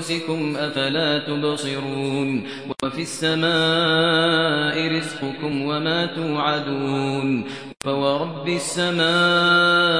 أنفسكم أفلا تبصرون وفي السماء رزقكم وما توعدون فورب السماء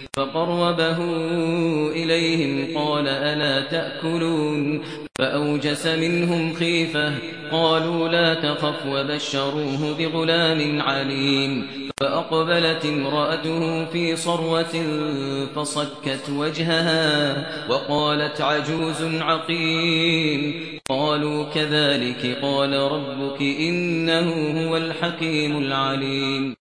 فقربه إليهم قال ألا تأكلون؟ فأوجس منهم خيفة قالوا لا تخف وبشروه بغلام عليم فأقبلت امرأته في صروة فصكت وجهها وقالت عجوز عقيم قالوا كذلك قال ربك إنه هو الحكيم العليم